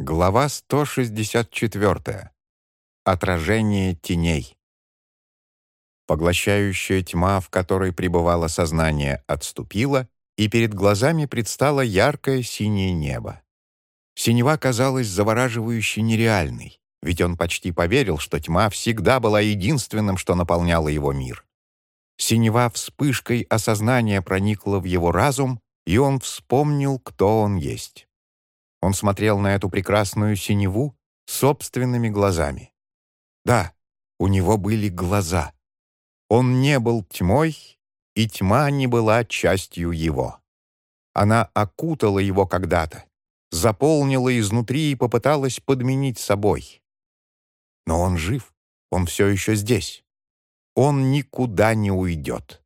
Глава 164. Отражение теней. Поглощающая тьма, в которой пребывало сознание, отступила, и перед глазами предстало яркое синее небо. Синева казалась завораживающе нереальной, ведь он почти поверил, что тьма всегда была единственным, что наполняло его мир. Синева вспышкой осознания проникла в его разум, и он вспомнил, кто он есть. Он смотрел на эту прекрасную синеву собственными глазами. Да, у него были глаза. Он не был тьмой, и тьма не была частью его. Она окутала его когда-то, заполнила изнутри и попыталась подменить собой. Но он жив, он все еще здесь. Он никуда не уйдет.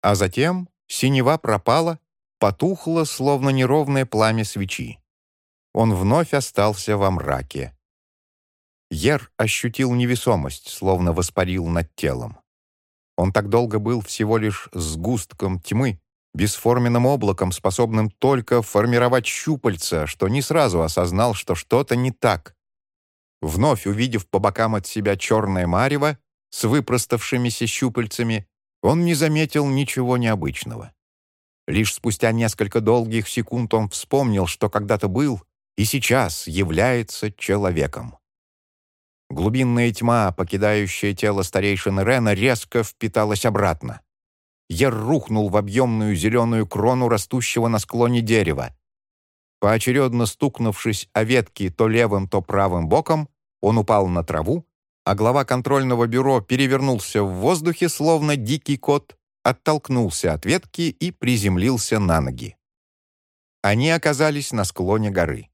А затем синева пропала, потухла, словно неровное пламя свечи он вновь остался во мраке. Ер ощутил невесомость, словно воспарил над телом. Он так долго был всего лишь сгустком тьмы, бесформенным облаком, способным только формировать щупальца, что не сразу осознал, что что-то не так. Вновь увидев по бокам от себя черное марево с выпроставшимися щупальцами, он не заметил ничего необычного. Лишь спустя несколько долгих секунд он вспомнил, что когда-то был и сейчас является человеком. Глубинная тьма, покидающая тело старейшины Рена, резко впиталась обратно. Ер рухнул в объемную зеленую крону растущего на склоне дерева. Поочередно стукнувшись о ветки то левым, то правым боком, он упал на траву, а глава контрольного бюро перевернулся в воздухе, словно дикий кот, оттолкнулся от ветки и приземлился на ноги. Они оказались на склоне горы.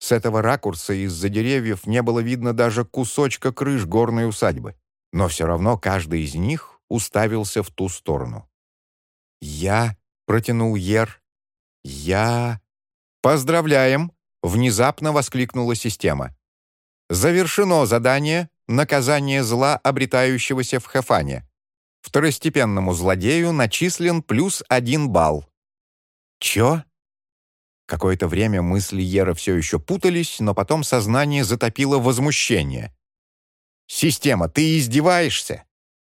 С этого ракурса из-за деревьев не было видно даже кусочка крыш горной усадьбы, но все равно каждый из них уставился в ту сторону. «Я», — протянул Ер, — «я...» «Поздравляем!» — внезапно воскликнула система. «Завершено задание «Наказание зла, обретающегося в Хефане». Второстепенному злодею начислен плюс один балл». «Чё?» Какое-то время мысли Ера все еще путались, но потом сознание затопило возмущение. «Система, ты издеваешься?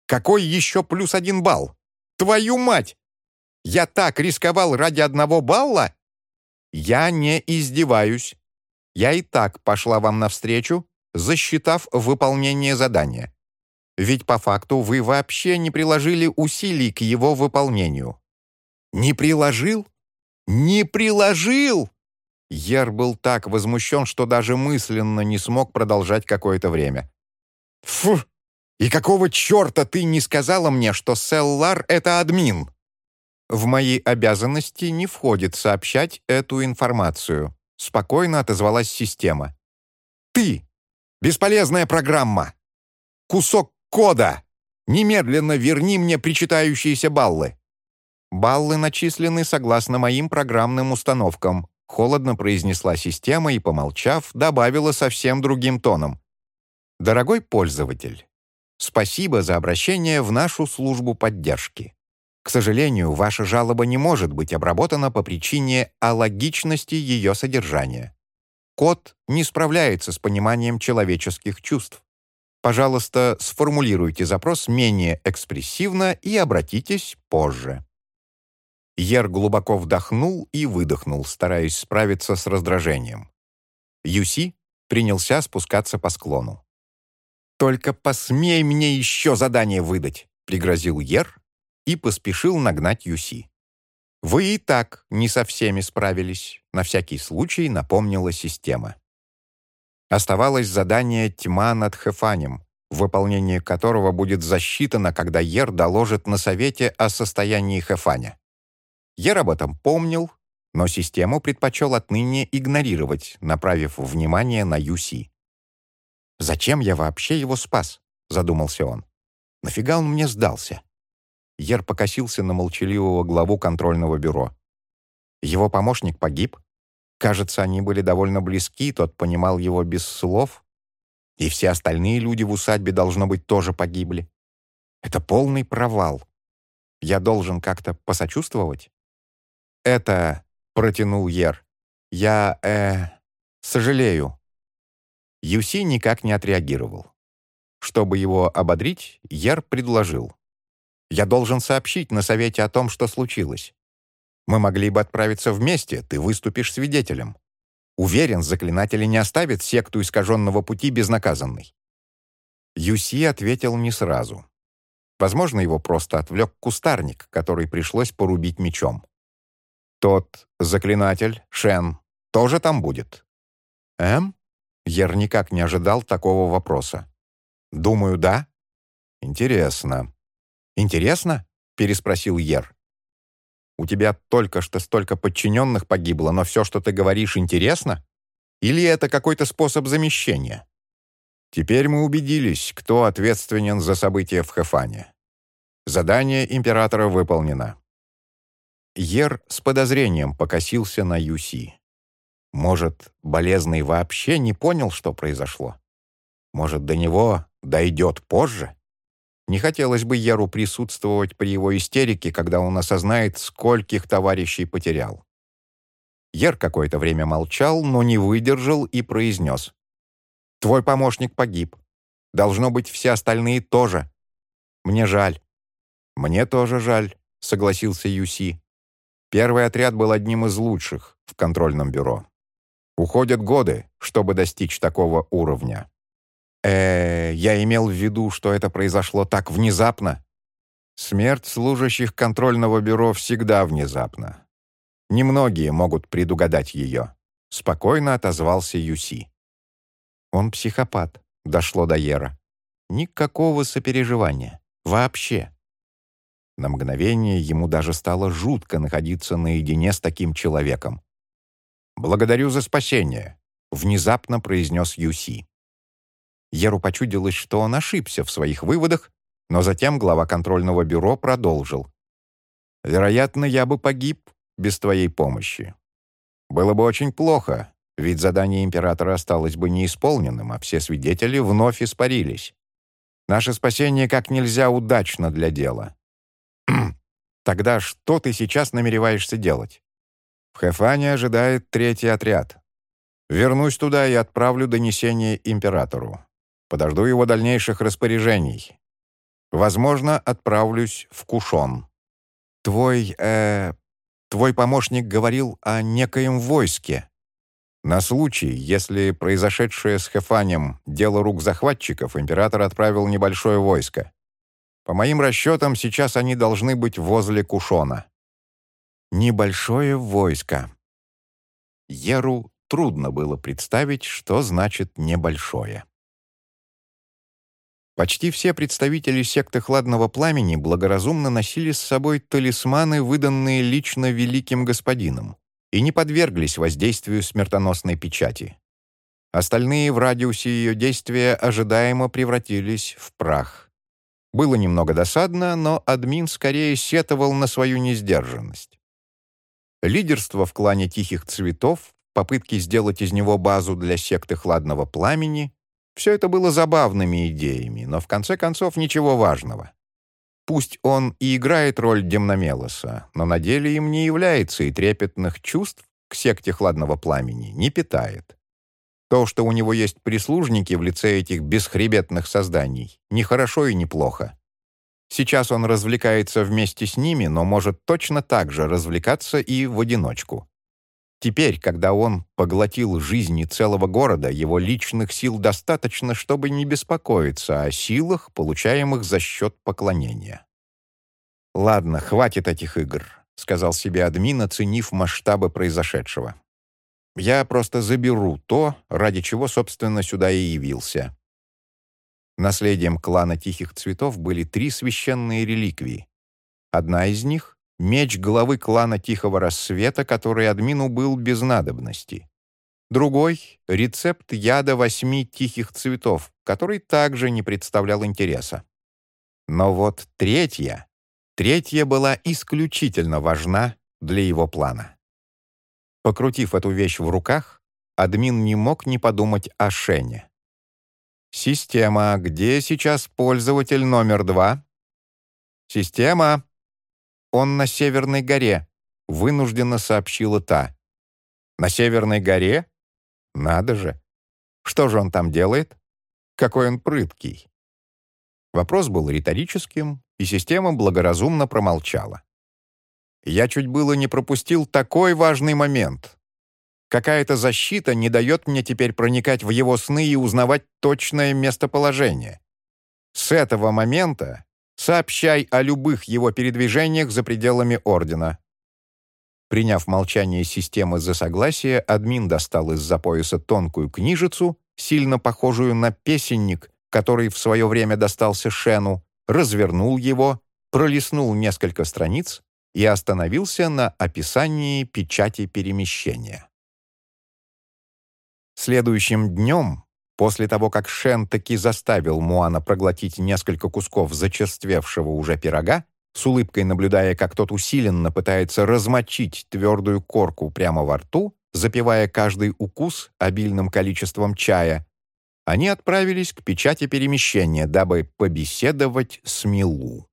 Какой еще плюс один балл? Твою мать! Я так рисковал ради одного балла? Я не издеваюсь. Я и так пошла вам навстречу, засчитав выполнение задания. Ведь по факту вы вообще не приложили усилий к его выполнению. Не приложил? «Не приложил!» Ер был так возмущен, что даже мысленно не смог продолжать какое-то время. «Фу! И какого черта ты не сказала мне, что Селлар — это админ?» «В мои обязанности не входит сообщать эту информацию», — спокойно отозвалась система. «Ты! Бесполезная программа! Кусок кода! Немедленно верни мне причитающиеся баллы!» «Баллы начислены согласно моим программным установкам», холодно произнесла система и, помолчав, добавила совсем другим тоном. «Дорогой пользователь, спасибо за обращение в нашу службу поддержки. К сожалению, ваша жалоба не может быть обработана по причине алогичности ее содержания. Код не справляется с пониманием человеческих чувств. Пожалуйста, сформулируйте запрос менее экспрессивно и обратитесь позже. Ер глубоко вдохнул и выдохнул, стараясь справиться с раздражением. Юси принялся спускаться по склону. «Только посмей мне еще задание выдать!» — пригрозил Ер и поспешил нагнать Юси. «Вы и так не со всеми справились», — на всякий случай напомнила система. Оставалось задание «Тьма над Хефанем», выполнение которого будет засчитано, когда Ер доложит на совете о состоянии Хефаня. Ер об этом помнил, но систему предпочел отныне игнорировать, направив внимание на Юси. «Зачем я вообще его спас?» — задумался он. «Нафига он мне сдался?» Ер покосился на молчаливого главу контрольного бюро. Его помощник погиб. Кажется, они были довольно близки, тот понимал его без слов. И все остальные люди в усадьбе, должно быть, тоже погибли. Это полный провал. Я должен как-то посочувствовать? «Это...» — протянул Ер. «Я... э... «Сожалею». Юси никак не отреагировал. Чтобы его ободрить, Яр предложил. «Я должен сообщить на совете о том, что случилось. Мы могли бы отправиться вместе, ты выступишь свидетелем. Уверен, заклинатели не оставят секту искаженного пути безнаказанной». Юси ответил не сразу. Возможно, его просто отвлек кустарник, который пришлось порубить мечом. «Тот заклинатель, Шен, тоже там будет?» «Эм?» Ер никак не ожидал такого вопроса. «Думаю, да». «Интересно». «Интересно?» — переспросил Ер. «У тебя только что столько подчиненных погибло, но все, что ты говоришь, интересно? Или это какой-то способ замещения?» Теперь мы убедились, кто ответственен за события в Хефане. Задание императора выполнено. Ер с подозрением покосился на Юси. Может, болезный вообще не понял, что произошло? Может, до него дойдет позже? Не хотелось бы Еру присутствовать при его истерике, когда он осознает, скольких товарищей потерял. Ер какое-то время молчал, но не выдержал и произнес. «Твой помощник погиб. Должно быть, все остальные тоже. Мне жаль». «Мне тоже жаль», — согласился Юси. Первый отряд был одним из лучших в контрольном бюро. Уходят годы, чтобы достичь такого уровня. Э, я имел в виду, что это произошло так внезапно. Смерть служащих контрольного бюро всегда внезапна. Немногие могут предугадать ее. Спокойно отозвался Юси. Он психопат, дошло до Ера. Никакого сопереживания. Вообще. На мгновение ему даже стало жутко находиться наедине с таким человеком. «Благодарю за спасение», — внезапно произнес Юси. Еру почудилось, что он ошибся в своих выводах, но затем глава контрольного бюро продолжил. «Вероятно, я бы погиб без твоей помощи. Было бы очень плохо, ведь задание императора осталось бы неисполненным, а все свидетели вновь испарились. Наше спасение как нельзя удачно для дела. Тогда что ты сейчас намереваешься делать? В Хефане ожидает третий отряд. Вернусь туда и отправлю донесение императору. Подожду его дальнейших распоряжений. Возможно, отправлюсь в Кушон. Твой, э, твой помощник говорил о некоем войске. На случай, если произошедшее с Хефанем дело рук захватчиков, император отправил небольшое войско. По моим расчетам, сейчас они должны быть возле Кушона. Небольшое войско. Еру трудно было представить, что значит «небольшое». Почти все представители секты Хладного Пламени благоразумно носили с собой талисманы, выданные лично великим господином, и не подверглись воздействию смертоносной печати. Остальные в радиусе ее действия ожидаемо превратились в прах. Было немного досадно, но админ скорее сетовал на свою несдержанность. Лидерство в клане Тихих Цветов, попытки сделать из него базу для секты Хладного Пламени — все это было забавными идеями, но в конце концов ничего важного. Пусть он и играет роль Демномелоса, но на деле им не является и трепетных чувств к секте Хладного Пламени не питает. То, что у него есть прислужники в лице этих бесхребетных созданий, ни хорошо и ни плохо. Сейчас он развлекается вместе с ними, но может точно так же развлекаться и в одиночку. Теперь, когда он поглотил жизни целого города, его личных сил достаточно, чтобы не беспокоиться о силах, получаемых за счет поклонения. «Ладно, хватит этих игр», — сказал себе админ, оценив масштабы произошедшего. «Я просто заберу то, ради чего, собственно, сюда и явился. Наследием клана Тихих Цветов были три священные реликвии. Одна из них — меч главы клана Тихого Рассвета, который админу был без надобности. Другой — рецепт яда восьми Тихих Цветов, который также не представлял интереса. Но вот третья, третья была исключительно важна для его плана. Покрутив эту вещь в руках, админ не мог не подумать о Шене. «Система, где сейчас пользователь номер два?» «Система!» «Он на Северной горе», — вынужденно сообщила та. «На Северной горе?» Надо же! Что же он там делает? Какой он прыткий!» Вопрос был риторическим, и система благоразумно промолчала. Я чуть было не пропустил такой важный момент. Какая-то защита не дает мне теперь проникать в его сны и узнавать точное местоположение. С этого момента сообщай о любых его передвижениях за пределами Ордена. Приняв молчание системы за согласие, админ достал из-за пояса тонкую книжицу, сильно похожую на песенник, который в свое время достался Шену, развернул его, пролистнул несколько страниц и остановился на описании печати перемещения. Следующим днем, после того, как Шен таки заставил Муана проглотить несколько кусков зачерствевшего уже пирога, с улыбкой наблюдая, как тот усиленно пытается размочить твердую корку прямо во рту, запивая каждый укус обильным количеством чая, они отправились к печати перемещения, дабы побеседовать с Милу.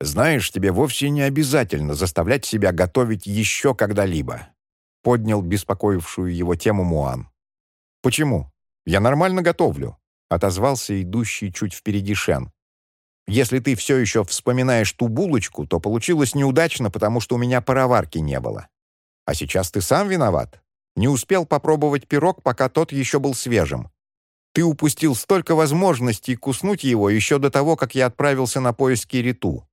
«Знаешь, тебе вовсе не обязательно заставлять себя готовить еще когда-либо», поднял беспокоившую его тему Муан. «Почему? Я нормально готовлю», отозвался идущий чуть впереди Шен. «Если ты все еще вспоминаешь ту булочку, то получилось неудачно, потому что у меня пароварки не было. А сейчас ты сам виноват. Не успел попробовать пирог, пока тот еще был свежим. Ты упустил столько возможностей куснуть его еще до того, как я отправился на поиски Риту».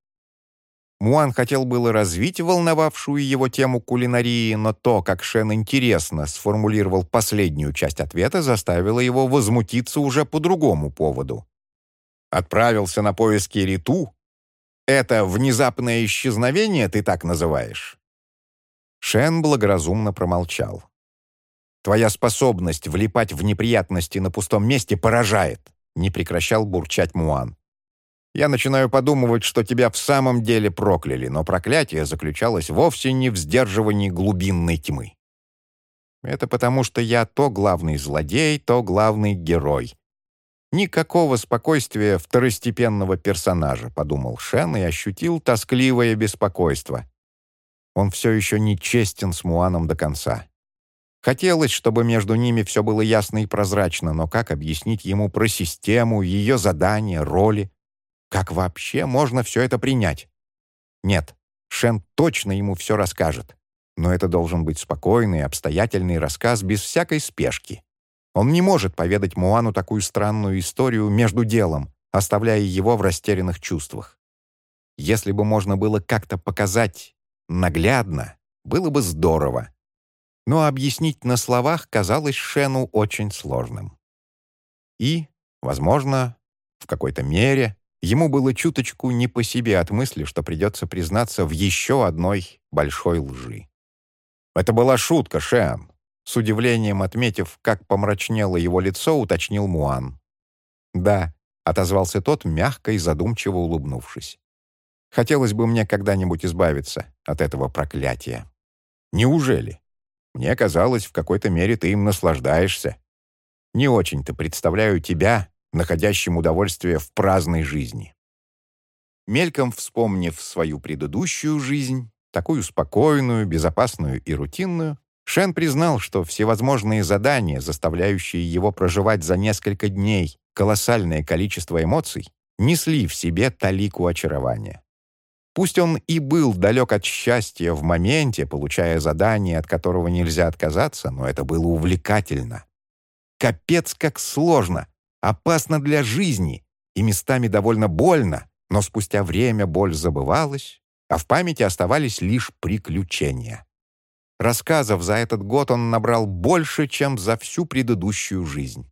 Муан хотел было развить волновавшую его тему кулинарии, но то, как Шен интересно сформулировал последнюю часть ответа, заставило его возмутиться уже по другому поводу. «Отправился на поиски Риту? Это внезапное исчезновение ты так называешь?» Шен благоразумно промолчал. Твоя способность влипать в неприятности на пустом месте поражает», — не прекращал бурчать Муан. «Я начинаю подумывать, что тебя в самом деле прокляли, но проклятие заключалось вовсе не в сдерживании глубинной тьмы. Это потому, что я то главный злодей, то главный герой. Никакого спокойствия второстепенного персонажа, подумал Шен и ощутил тоскливое беспокойство. Он все еще не честен с Муаном до конца. Хотелось, чтобы между ними все было ясно и прозрачно, но как объяснить ему про систему, ее задания, роли? Как вообще можно все это принять? Нет, Шен точно ему все расскажет. Но это должен быть спокойный, обстоятельный рассказ без всякой спешки. Он не может поведать Муану такую странную историю между делом, оставляя его в растерянных чувствах. Если бы можно было как-то показать наглядно, было бы здорово но объяснить на словах казалось Шену очень сложным. И, возможно, в какой-то мере ему было чуточку не по себе от мысли, что придется признаться в еще одной большой лжи. «Это была шутка, Шен», — с удивлением отметив, как помрачнело его лицо, уточнил Муан. «Да», — отозвался тот, мягко и задумчиво улыбнувшись. «Хотелось бы мне когда-нибудь избавиться от этого проклятия». «Неужели?» Мне казалось, в какой-то мере ты им наслаждаешься. Не очень-то представляю тебя, находящим удовольствие в праздной жизни. Мельком вспомнив свою предыдущую жизнь, такую спокойную, безопасную и рутинную, Шен признал, что всевозможные задания, заставляющие его проживать за несколько дней колоссальное количество эмоций, несли в себе талику очарования. Пусть он и был далек от счастья в моменте, получая задание, от которого нельзя отказаться, но это было увлекательно. Капец как сложно, опасно для жизни и местами довольно больно, но спустя время боль забывалась, а в памяти оставались лишь приключения. Рассказов за этот год он набрал больше, чем за всю предыдущую жизнь.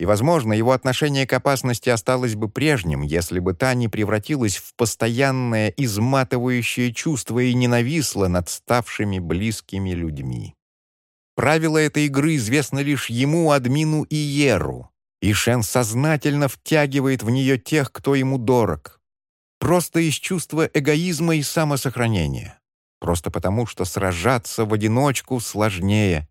И, возможно, его отношение к опасности осталось бы прежним, если бы та не превратилась в постоянное изматывающее чувство и ненависла над ставшими близкими людьми. Правила этой игры известны лишь ему, админу и Еру, и Шен сознательно втягивает в нее тех, кто ему дорог. Просто из чувства эгоизма и самосохранения. Просто потому, что сражаться в одиночку сложнее,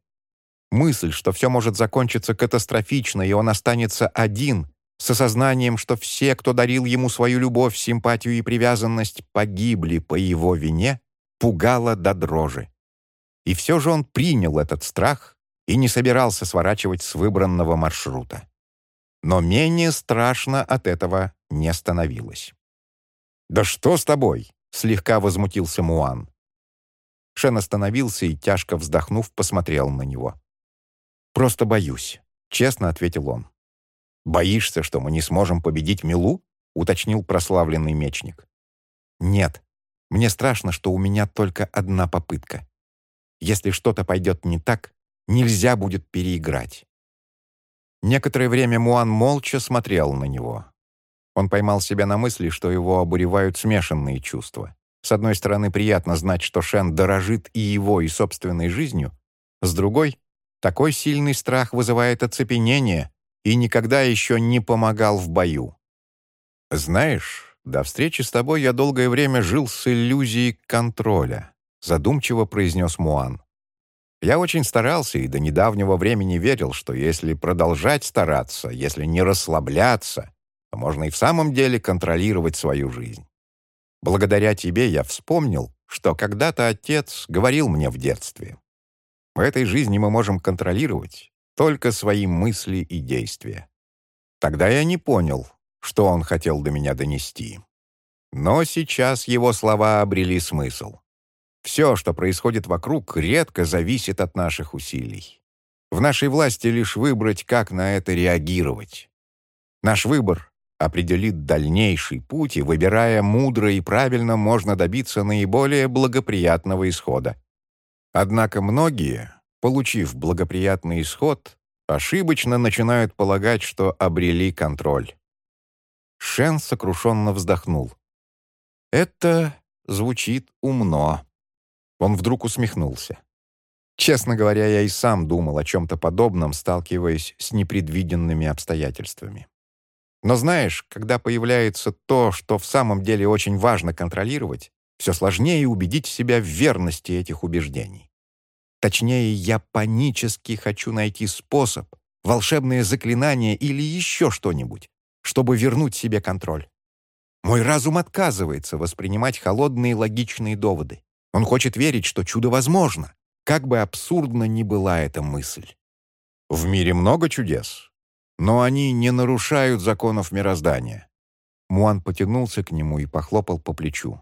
Мысль, что все может закончиться катастрофично, и он останется один, с осознанием, что все, кто дарил ему свою любовь, симпатию и привязанность, погибли по его вине, пугала до дрожи. И все же он принял этот страх и не собирался сворачивать с выбранного маршрута. Но менее страшно от этого не становилось. «Да что с тобой?» — слегка возмутился Муан. Шен остановился и, тяжко вздохнув, посмотрел на него. «Просто боюсь», — честно ответил он. «Боишься, что мы не сможем победить Милу?» — уточнил прославленный мечник. «Нет. Мне страшно, что у меня только одна попытка. Если что-то пойдет не так, нельзя будет переиграть». Некоторое время Муан молча смотрел на него. Он поймал себя на мысли, что его обуревают смешанные чувства. С одной стороны, приятно знать, что Шен дорожит и его, и собственной жизнью. С другой, такой сильный страх вызывает оцепенение и никогда еще не помогал в бою. «Знаешь, до встречи с тобой я долгое время жил с иллюзией контроля», задумчиво произнес Муан. Я очень старался и до недавнего времени верил, что если продолжать стараться, если не расслабляться, то можно и в самом деле контролировать свою жизнь. Благодаря тебе я вспомнил, что когда-то отец говорил мне в детстве. В этой жизни мы можем контролировать только свои мысли и действия. Тогда я не понял, что он хотел до меня донести. Но сейчас его слова обрели смысл. Все, что происходит вокруг, редко зависит от наших усилий. В нашей власти лишь выбрать, как на это реагировать. Наш выбор определит дальнейший путь, и, выбирая мудро и правильно, можно добиться наиболее благоприятного исхода. Однако многие, получив благоприятный исход, ошибочно начинают полагать, что обрели контроль. Шен сокрушенно вздохнул. «Это звучит умно». Он вдруг усмехнулся. Честно говоря, я и сам думал о чем-то подобном, сталкиваясь с непредвиденными обстоятельствами. Но знаешь, когда появляется то, что в самом деле очень важно контролировать, все сложнее убедить себя в верности этих убеждений. Точнее, я панически хочу найти способ, волшебное заклинание или еще что-нибудь, чтобы вернуть себе контроль. Мой разум отказывается воспринимать холодные логичные доводы. Он хочет верить, что чудо возможно, как бы абсурдно ни была эта мысль. В мире много чудес, но они не нарушают законов мироздания». Муан потянулся к нему и похлопал по плечу.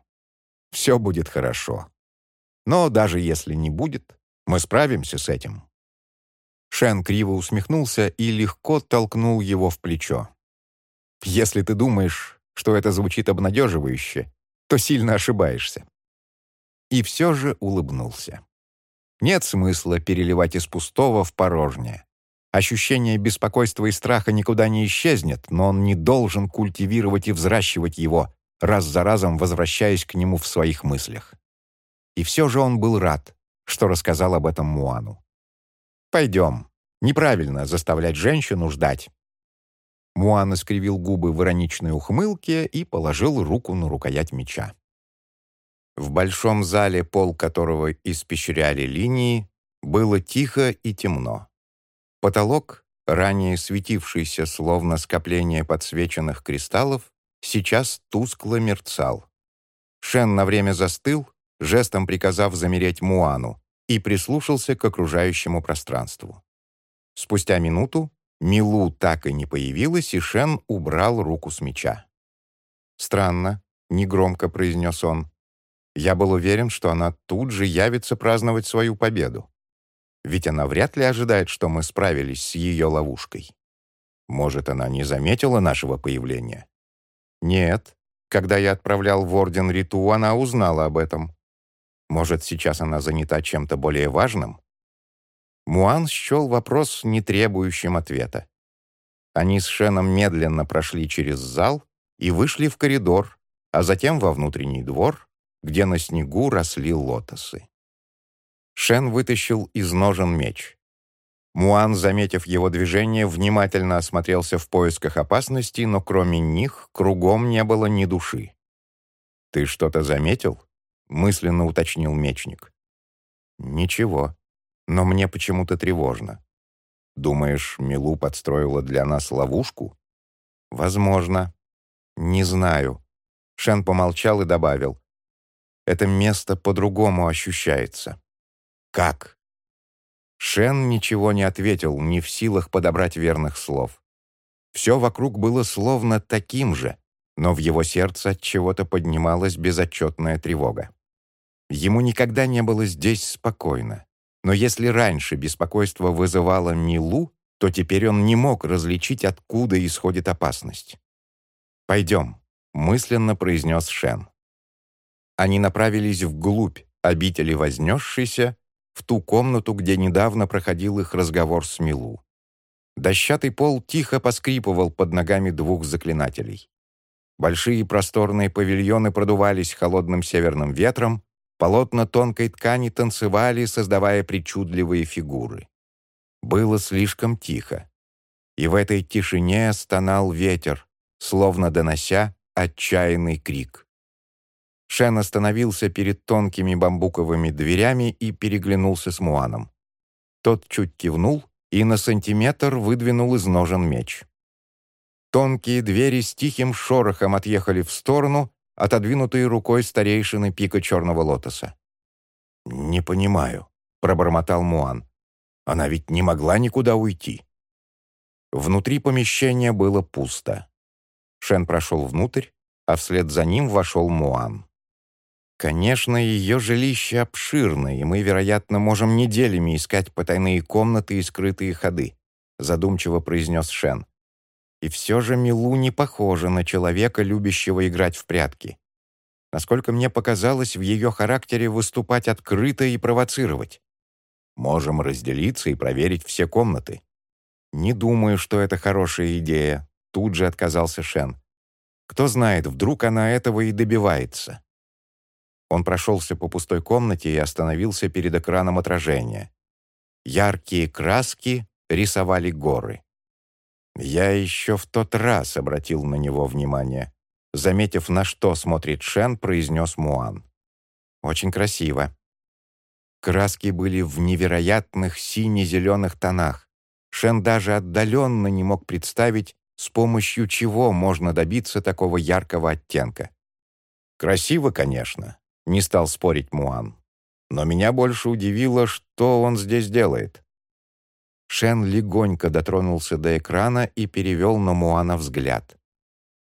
«Все будет хорошо. Но даже если не будет, мы справимся с этим». Шен криво усмехнулся и легко толкнул его в плечо. «Если ты думаешь, что это звучит обнадеживающе, то сильно ошибаешься». И все же улыбнулся. Нет смысла переливать из пустого в порожнее. Ощущение беспокойства и страха никуда не исчезнет, но он не должен культивировать и взращивать его, раз за разом возвращаясь к нему в своих мыслях. И все же он был рад, что рассказал об этом Муану. «Пойдем. Неправильно заставлять женщину ждать». Муан искривил губы в ироничной ухмылке и положил руку на рукоять меча. В большом зале, пол которого испещряли линии, было тихо и темно. Потолок, ранее светившийся словно скопление подсвеченных кристаллов, сейчас тускло мерцал. Шен на время застыл, жестом приказав замереть Муану, и прислушался к окружающему пространству. Спустя минуту Милу так и не появилась, и Шен убрал руку с меча. «Странно», — негромко произнес он. «Я был уверен, что она тут же явится праздновать свою победу. Ведь она вряд ли ожидает, что мы справились с ее ловушкой. Может, она не заметила нашего появления? Нет. Когда я отправлял в Орден Риту, она узнала об этом. Может, сейчас она занята чем-то более важным? Муан счел вопрос, не требующим ответа. Они с Шеном медленно прошли через зал и вышли в коридор, а затем во внутренний двор, где на снегу росли лотосы. Шен вытащил из ножен меч. Муан, заметив его движение, внимательно осмотрелся в поисках опасности, но кроме них кругом не было ни души. «Ты что-то заметил?» — мысленно уточнил мечник. «Ничего, но мне почему-то тревожно. Думаешь, Милу подстроила для нас ловушку?» «Возможно. Не знаю». Шен помолчал и добавил. «Это место по-другому ощущается. «Как?» Шен ничего не ответил, не в силах подобрать верных слов. Все вокруг было словно таким же, но в его сердце от чего-то поднималась безотчетная тревога. Ему никогда не было здесь спокойно. Но если раньше беспокойство вызывало Милу, то теперь он не мог различить, откуда исходит опасность. «Пойдем», — мысленно произнес Шен. Они направились вглубь обители вознесшейся, в ту комнату, где недавно проходил их разговор с Милу. Дощатый пол тихо поскрипывал под ногами двух заклинателей. Большие просторные павильоны продувались холодным северным ветром, полотна тонкой ткани танцевали, создавая причудливые фигуры. Было слишком тихо. И в этой тишине стонал ветер, словно донося отчаянный крик. Шен остановился перед тонкими бамбуковыми дверями и переглянулся с Муаном. Тот чуть кивнул и на сантиметр выдвинул из ножен меч. Тонкие двери с тихим шорохом отъехали в сторону, отодвинутые рукой старейшины пика черного лотоса. «Не понимаю», — пробормотал Муан. «Она ведь не могла никуда уйти». Внутри помещения было пусто. Шен прошел внутрь, а вслед за ним вошел Муан. Конечно, ее жилище обширно, и мы, вероятно, можем неделями искать потайные комнаты и скрытые ходы», задумчиво произнес Шен. И все же Милу не похожа на человека, любящего играть в прятки. Насколько мне показалось, в ее характере выступать открыто и провоцировать. Можем разделиться и проверить все комнаты. Не думаю, что это хорошая идея, тут же отказался Шен. Кто знает, вдруг она этого и добивается. Он прошелся по пустой комнате и остановился перед экраном отражения. Яркие краски рисовали горы. Я еще в тот раз обратил на него внимание. Заметив, на что смотрит Шен, произнес Муан. «Очень красиво». Краски были в невероятных сине-зеленых тонах. Шен даже отдаленно не мог представить, с помощью чего можно добиться такого яркого оттенка. Красиво, конечно, не стал спорить Муан. Но меня больше удивило, что он здесь делает. Шен легонько дотронулся до экрана и перевел на Муана взгляд.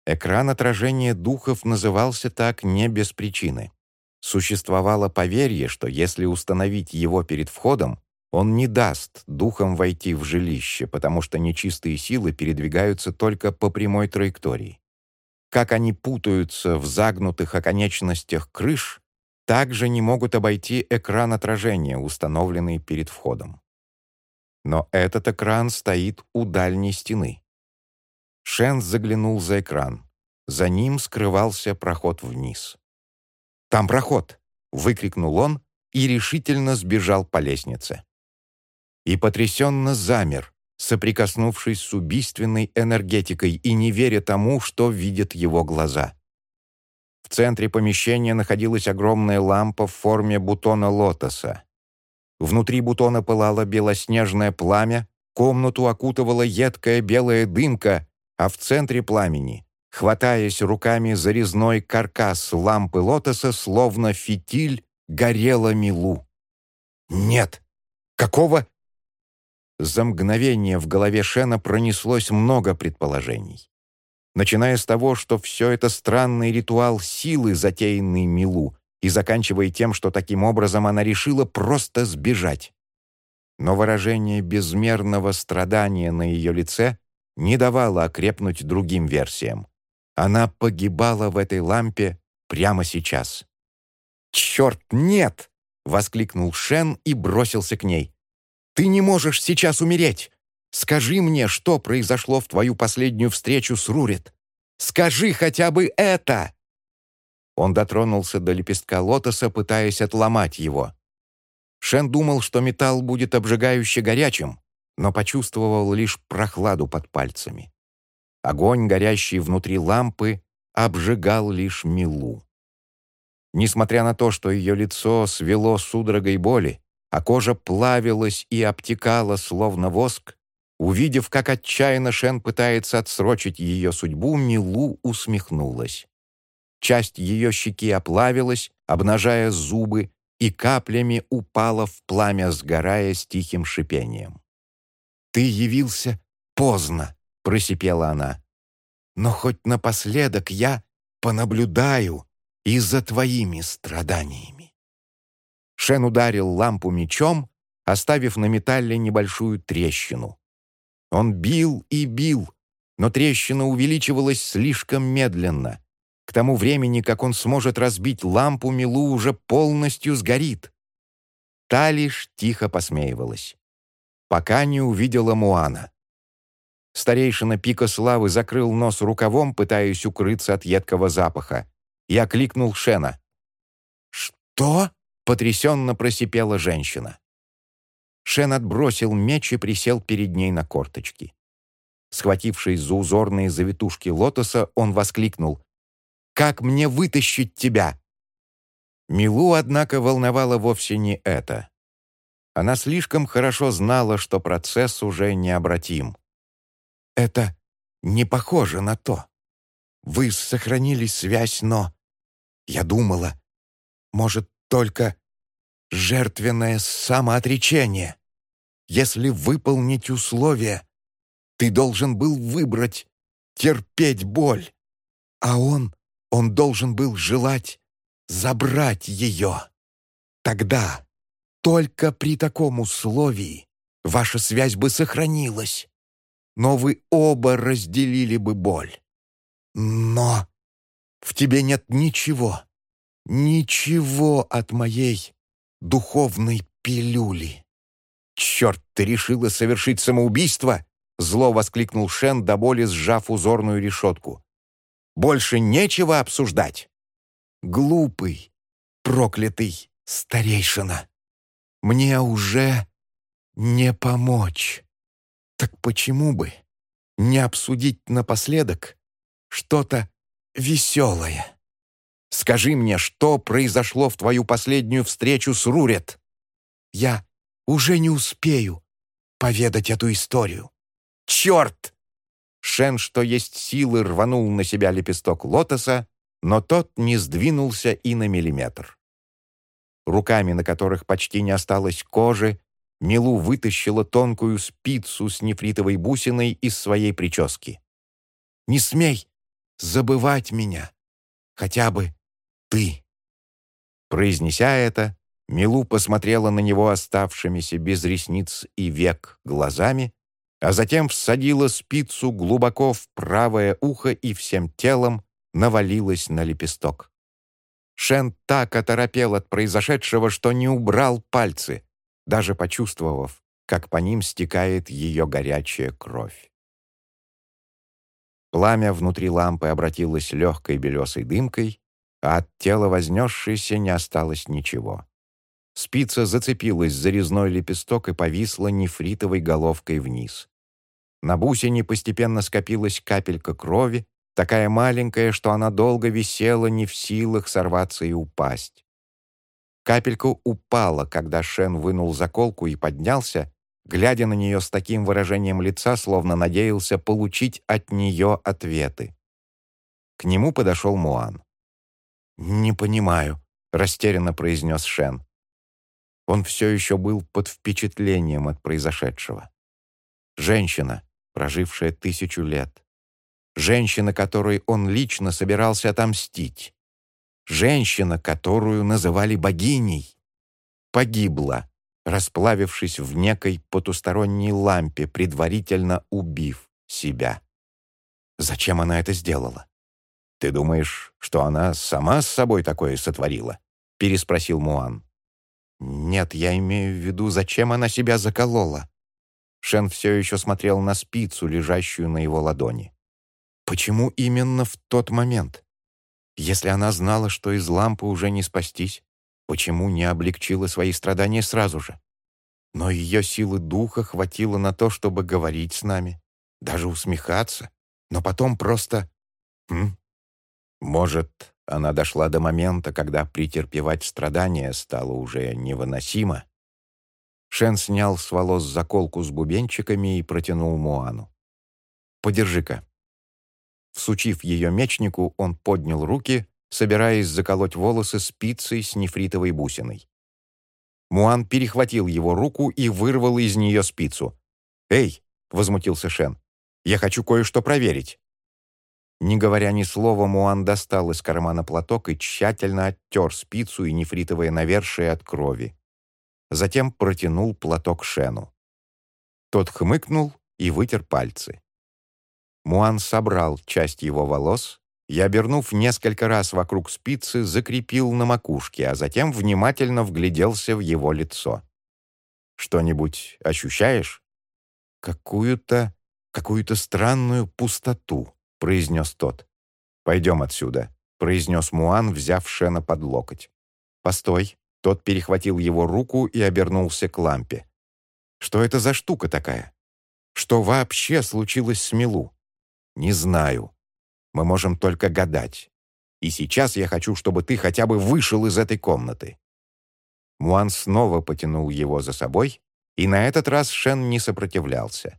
Экран отражения духов назывался так не без причины. Существовало поверье, что если установить его перед входом, он не даст духам войти в жилище, потому что нечистые силы передвигаются только по прямой траектории. Как они путаются в загнутых оконечностях крыш, так же не могут обойти экран отражения, установленный перед входом. Но этот экран стоит у дальней стены. Шен заглянул за экран. За ним скрывался проход вниз. «Там проход!» — выкрикнул он и решительно сбежал по лестнице. И потрясенно замер, соприкоснувшись с убийственной энергетикой и не веря тому, что видят его глаза. В центре помещения находилась огромная лампа в форме бутона лотоса. Внутри бутона пылало белоснежное пламя, комнату окутывала едкая белая дымка, а в центре пламени, хватаясь руками за резной каркас лампы лотоса, словно фитиль, горела Милу. «Нет! Какого?» За мгновение в голове Шена пронеслось много предположений. Начиная с того, что все это странный ритуал силы, затеянный Милу, и заканчивая тем, что таким образом она решила просто сбежать. Но выражение безмерного страдания на ее лице не давало окрепнуть другим версиям. Она погибала в этой лампе прямо сейчас. «Черт, нет!» — воскликнул Шен и бросился к ней. Ты не можешь сейчас умереть. Скажи мне, что произошло в твою последнюю встречу с Рурит. Скажи хотя бы это!» Он дотронулся до лепестка лотоса, пытаясь отломать его. Шен думал, что металл будет обжигающе горячим, но почувствовал лишь прохладу под пальцами. Огонь, горящий внутри лампы, обжигал лишь Милу. Несмотря на то, что ее лицо свело судорогой боли, а кожа плавилась и обтекала, словно воск, увидев, как отчаянно Шен пытается отсрочить ее судьбу, Милу усмехнулась. Часть ее щеки оплавилась, обнажая зубы, и каплями упала в пламя, сгорая с тихим шипением. «Ты явился поздно», — просипела она. «Но хоть напоследок я понаблюдаю и за твоими страданиями». Шен ударил лампу мечом, оставив на металле небольшую трещину. Он бил и бил, но трещина увеличивалась слишком медленно. К тому времени, как он сможет разбить лампу, Милу уже полностью сгорит. Та лишь тихо посмеивалась. Пока не увидела Муана. Старейшина Пика Славы закрыл нос рукавом, пытаясь укрыться от едкого запаха. Я кликнул Шена. «Что?» — потрясенно просипела женщина. Шен отбросил меч и присел перед ней на корточки. Схватившись за узорные завитушки лотоса, он воскликнул. «Как мне вытащить тебя?» Милу, однако, волновало вовсе не это. Она слишком хорошо знала, что процесс уже необратим. «Это не похоже на то. Вы сохранили связь, но...» Я думала, может, только жертвенное самоотречение. Если выполнить условия, ты должен был выбрать терпеть боль, а он, он должен был желать забрать ее. Тогда, только при таком условии, ваша связь бы сохранилась, но вы оба разделили бы боль. Но в тебе нет ничего, ничего от моей духовной пилюли. «Черт, ты решила совершить самоубийство?» Зло воскликнул Шен, до боли сжав узорную решетку. «Больше нечего обсуждать!» «Глупый, проклятый старейшина! Мне уже не помочь. Так почему бы не обсудить напоследок что-то веселое?» Скажи мне, что произошло в твою последнюю встречу с Рурет?» «Я уже не успею поведать эту историю». «Черт!» Шен, что есть силы, рванул на себя лепесток лотоса, но тот не сдвинулся и на миллиметр. Руками, на которых почти не осталось кожи, Милу вытащила тонкую спицу с нефритовой бусиной из своей прически. «Не смей забывать меня, хотя бы ты!» Произнеся это, Милу посмотрела на него оставшимися без ресниц и век глазами, а затем всадила спицу глубоко в правое ухо и всем телом навалилась на лепесток. Шен так оторопел от произошедшего, что не убрал пальцы, даже почувствовав, как по ним стекает ее горячая кровь. Пламя внутри лампы обратилось легкой белесой дымкой, а от тела вознесшейся не осталось ничего. Спица зацепилась за резной лепесток и повисла нефритовой головкой вниз. На бусине постепенно скопилась капелька крови, такая маленькая, что она долго висела, не в силах сорваться и упасть. Капелька упала, когда Шен вынул заколку и поднялся, глядя на нее с таким выражением лица, словно надеялся получить от нее ответы. К нему подошел Муан. «Не понимаю», — растерянно произнес Шен. Он все еще был под впечатлением от произошедшего. Женщина, прожившая тысячу лет. Женщина, которой он лично собирался отомстить. Женщина, которую называли богиней. Погибла, расплавившись в некой потусторонней лампе, предварительно убив себя. Зачем она это сделала? «Ты думаешь, что она сама с собой такое сотворила?» — переспросил Муан. «Нет, я имею в виду, зачем она себя заколола?» Шен все еще смотрел на спицу, лежащую на его ладони. «Почему именно в тот момент? Если она знала, что из лампы уже не спастись, почему не облегчила свои страдания сразу же? Но ее силы духа хватило на то, чтобы говорить с нами, даже усмехаться, но потом просто... Может, она дошла до момента, когда претерпевать страдания стало уже невыносимо? Шен снял с волос заколку с бубенчиками и протянул Муану. «Подержи-ка». Всучив ее мечнику, он поднял руки, собираясь заколоть волосы спицей с нефритовой бусиной. Муан перехватил его руку и вырвал из нее спицу. «Эй!» — возмутился Шен. «Я хочу кое-что проверить». Не говоря ни слова, Муан достал из кармана платок и тщательно оттер спицу и нефритовое навершие от крови. Затем протянул платок Шену. Тот хмыкнул и вытер пальцы. Муан собрал часть его волос и, обернув несколько раз вокруг спицы, закрепил на макушке, а затем внимательно вгляделся в его лицо. «Что-нибудь ощущаешь?» «Какую-то... какую-то странную пустоту», произнес тот. «Пойдем отсюда», — произнес Муан, взяв Шена под локоть. «Постой». Тот перехватил его руку и обернулся к лампе. «Что это за штука такая? Что вообще случилось с Милу?» «Не знаю. Мы можем только гадать. И сейчас я хочу, чтобы ты хотя бы вышел из этой комнаты». Муан снова потянул его за собой, и на этот раз Шен не сопротивлялся.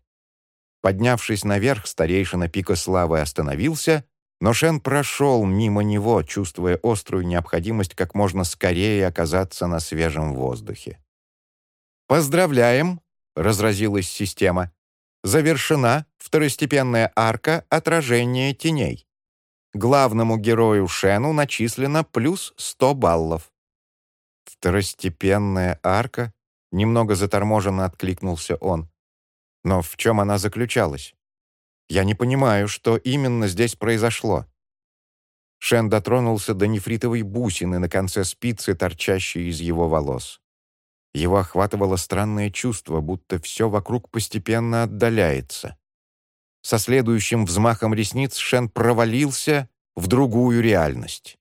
Поднявшись наверх, старейшина пика славы остановился, но Шен прошел мимо него, чувствуя острую необходимость как можно скорее оказаться на свежем воздухе. «Поздравляем!» — разразилась система. «Завершена второстепенная арка отражения теней. Главному герою Шену начислено плюс 100 баллов». «Второстепенная арка?» — немного заторможенно откликнулся он. Но в чем она заключалась? Я не понимаю, что именно здесь произошло. Шен дотронулся до нефритовой бусины на конце спицы, торчащей из его волос. Его охватывало странное чувство, будто все вокруг постепенно отдаляется. Со следующим взмахом ресниц Шен провалился в другую реальность.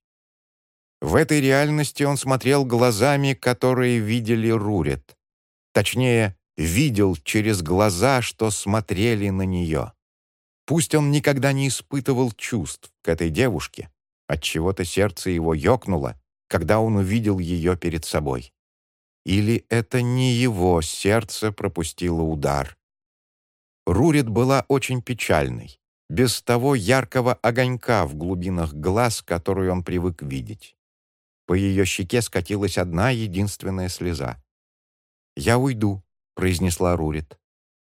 В этой реальности он смотрел глазами, которые видели Рурет. Точнее, видел через глаза, что смотрели на нее. Пусть он никогда не испытывал чувств к этой девушке, отчего-то сердце его ёкнуло, когда он увидел ее перед собой. Или это не его сердце пропустило удар. Рурит была очень печальной, без того яркого огонька в глубинах глаз, который он привык видеть. По ее щеке скатилась одна единственная слеза. «Я уйду», — произнесла Рурит.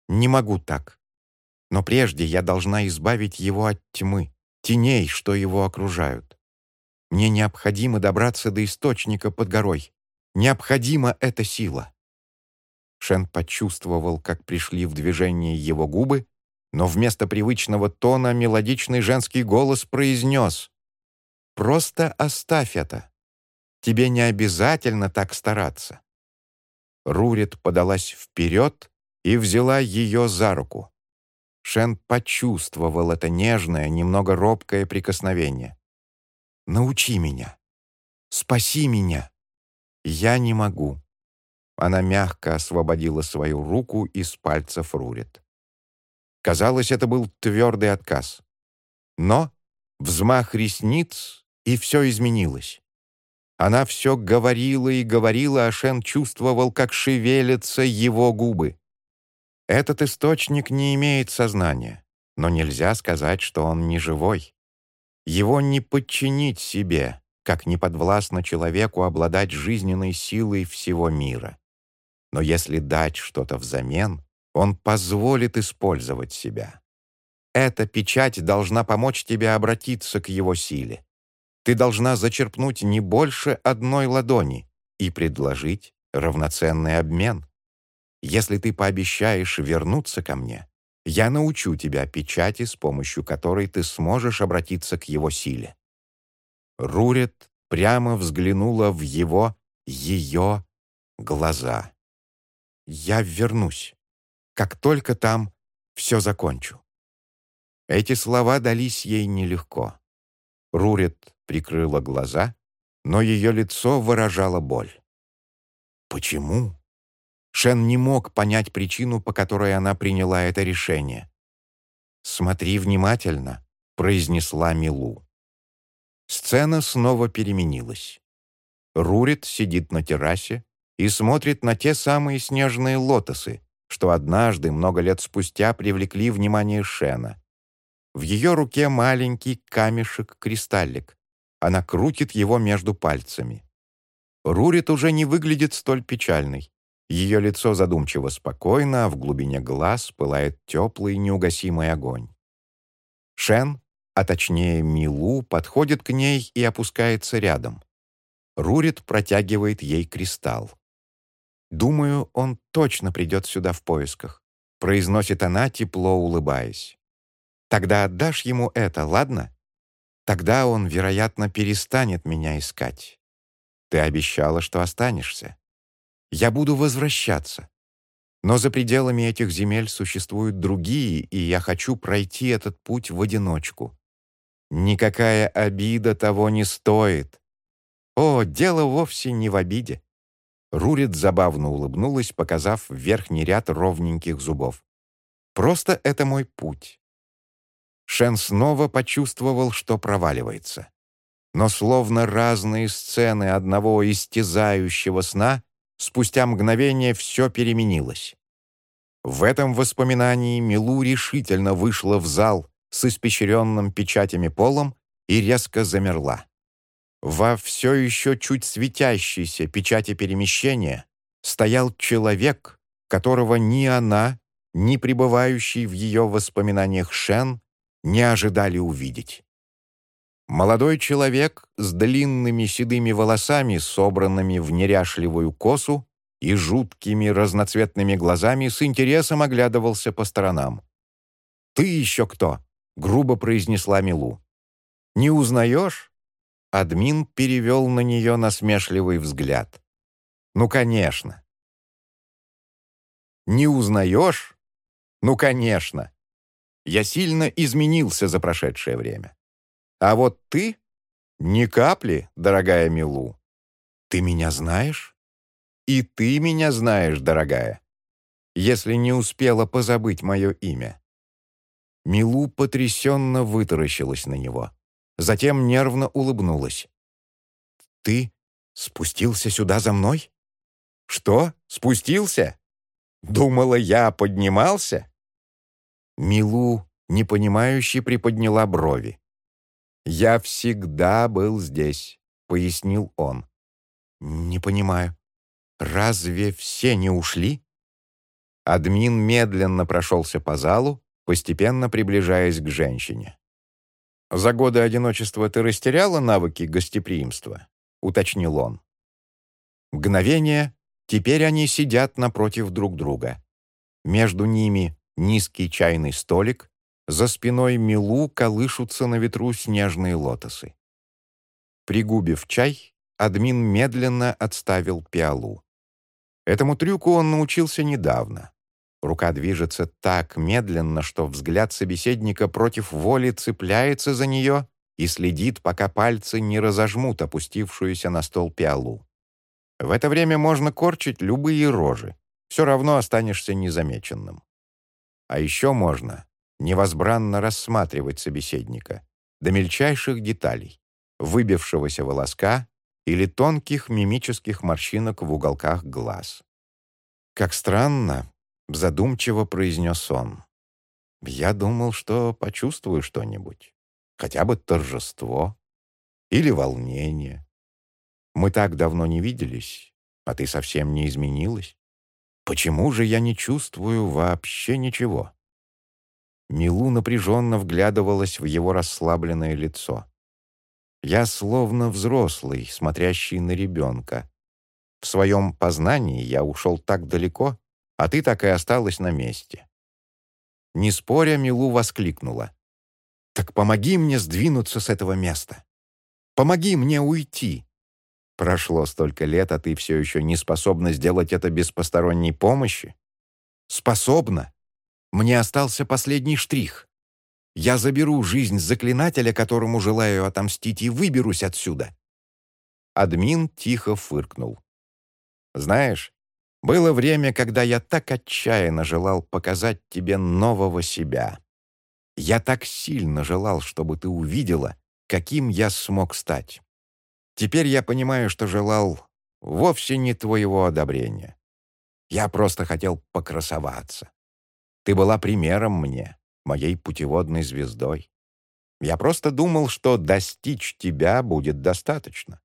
«Не могу так. Но прежде я должна избавить его от тьмы, теней, что его окружают. Мне необходимо добраться до источника под горой. Необходима эта сила». Шен почувствовал, как пришли в движение его губы, но вместо привычного тона мелодичный женский голос произнес «Просто оставь это. Тебе не обязательно так стараться. Рурит подалась вперед и взяла ее за руку. Шен почувствовал это нежное, немного робкое прикосновение. «Научи меня! Спаси меня! Я не могу!» Она мягко освободила свою руку из пальцев Рурит. Казалось, это был твердый отказ. Но взмах ресниц, и все изменилось. Она все говорила и говорила, а Шен чувствовал, как шевелятся его губы. Этот источник не имеет сознания, но нельзя сказать, что он не живой. Его не подчинить себе, как не подвластно человеку обладать жизненной силой всего мира. Но если дать что-то взамен, он позволит использовать себя. Эта печать должна помочь тебе обратиться к его силе. Ты должна зачерпнуть не больше одной ладони и предложить равноценный обмен. Если ты пообещаешь вернуться ко мне, я научу тебя печати, с помощью которой ты сможешь обратиться к его силе». Рурет прямо взглянула в его, ее глаза. «Я вернусь, как только там все закончу». Эти слова дались ей нелегко. Рурет прикрыла глаза, но ее лицо выражало боль. Почему? Шен не мог понять причину, по которой она приняла это решение. «Смотри внимательно», — произнесла Милу. Сцена снова переменилась. Рурит сидит на террасе и смотрит на те самые снежные лотосы, что однажды, много лет спустя, привлекли внимание Шена. В ее руке маленький камешек-кристаллик, она крутит его между пальцами. Рурит уже не выглядит столь печальной. Ее лицо задумчиво спокойно, а в глубине глаз пылает теплый неугасимый огонь. Шен, а точнее Милу, подходит к ней и опускается рядом. Рурит протягивает ей кристалл. «Думаю, он точно придет сюда в поисках», — произносит она, тепло улыбаясь. «Тогда отдашь ему это, ладно? Тогда он, вероятно, перестанет меня искать. Ты обещала, что останешься. Я буду возвращаться. Но за пределами этих земель существуют другие, и я хочу пройти этот путь в одиночку. Никакая обида того не стоит. О, дело вовсе не в обиде. Рурит забавно улыбнулась, показав верхний ряд ровненьких зубов. «Просто это мой путь». Шен снова почувствовал, что проваливается. Но словно разные сцены одного истязающего сна, спустя мгновение все переменилось. В этом воспоминании Милу решительно вышла в зал с испещренным печатями полом и резко замерла. Во все еще чуть светящейся печати перемещения стоял человек, которого ни она, ни пребывающий в ее воспоминаниях Шен не ожидали увидеть. Молодой человек с длинными седыми волосами, собранными в неряшливую косу, и жуткими разноцветными глазами с интересом оглядывался по сторонам. «Ты еще кто?» — грубо произнесла Милу. «Не узнаешь?» Админ перевел на нее насмешливый взгляд. «Ну, конечно». «Не узнаешь? Ну, конечно. Я сильно изменился за прошедшее время. А вот ты — ни капли, дорогая Милу. Ты меня знаешь? И ты меня знаешь, дорогая, если не успела позабыть мое имя». Милу потрясенно вытаращилась на него. Затем нервно улыбнулась. «Ты спустился сюда за мной?» «Что? Спустился? Думала, я поднимался?» Милу, непонимающе, приподняла брови. «Я всегда был здесь», — пояснил он. «Не понимаю. Разве все не ушли?» Админ медленно прошелся по залу, постепенно приближаясь к женщине. «За годы одиночества ты растеряла навыки гостеприимства?» — уточнил он. Мгновение, теперь они сидят напротив друг друга. Между ними низкий чайный столик, за спиной Милу колышутся на ветру снежные лотосы. Пригубив чай, админ медленно отставил пиалу. Этому трюку он научился недавно. Рука движется так медленно, что взгляд собеседника против воли цепляется за нее и следит, пока пальцы не разожмут опустившуюся на стол пиалу. В это время можно корчить любые рожи, все равно останешься незамеченным. А еще можно невозбранно рассматривать собеседника до мельчайших деталей, выбившегося волоска или тонких мимических морщинок в уголках глаз. Как странно, Задумчиво произнес он. «Я думал, что почувствую что-нибудь. Хотя бы торжество. Или волнение. Мы так давно не виделись, а ты совсем не изменилась. Почему же я не чувствую вообще ничего?» Милу напряженно вглядывалась в его расслабленное лицо. «Я словно взрослый, смотрящий на ребенка. В своем познании я ушел так далеко, а ты так и осталась на месте». Не споря, Милу воскликнула. «Так помоги мне сдвинуться с этого места. Помоги мне уйти». Прошло столько лет, а ты все еще не способна сделать это без посторонней помощи? Способна. Мне остался последний штрих. Я заберу жизнь заклинателя, которому желаю отомстить, и выберусь отсюда. Админ тихо фыркнул. Знаешь, было время, когда я так отчаянно желал показать тебе нового себя. Я так сильно желал, чтобы ты увидела, каким я смог стать. Теперь я понимаю, что желал вовсе не твоего одобрения. Я просто хотел покрасоваться. Ты была примером мне, моей путеводной звездой. Я просто думал, что достичь тебя будет достаточно.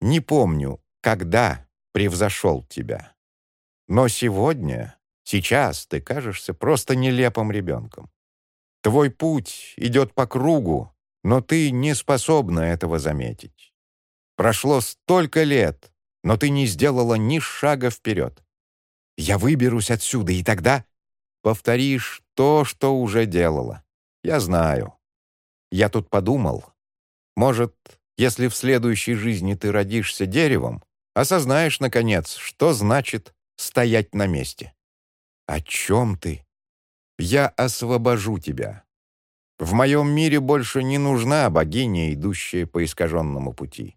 Не помню, когда превзошел тебя. Но сегодня, сейчас ты кажешься просто нелепым ребенком. Твой путь идет по кругу, но ты не способна этого заметить. Прошло столько лет, но ты не сделала ни шага вперед. Я выберусь отсюда, и тогда повторишь то, что уже делала. Я знаю. Я тут подумал. Может, если в следующей жизни ты родишься деревом, осознаешь, наконец, что значит стоять на месте. О чем ты? Я освобожу тебя. В моем мире больше не нужна богиня, идущая по искаженному пути.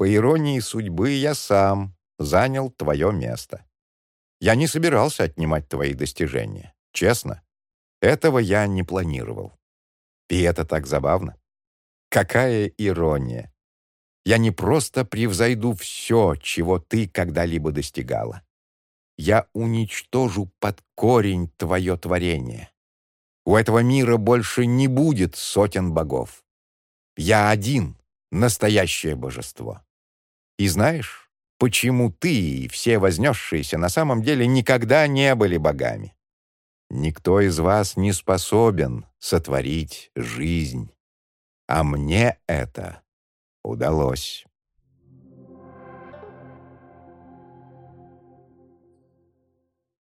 По иронии судьбы, я сам занял твое место. Я не собирался отнимать твои достижения. Честно. Этого я не планировал. И это так забавно. Какая ирония. Я не просто превзойду все, чего ты когда-либо достигала. Я уничтожу под корень твое творение. У этого мира больше не будет сотен богов. Я один, настоящее божество. И знаешь, почему ты и все вознесшиеся на самом деле никогда не были богами? Никто из вас не способен сотворить жизнь. А мне это удалось.